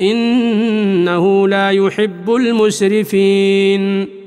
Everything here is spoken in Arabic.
إنه لا يحب المسرفين.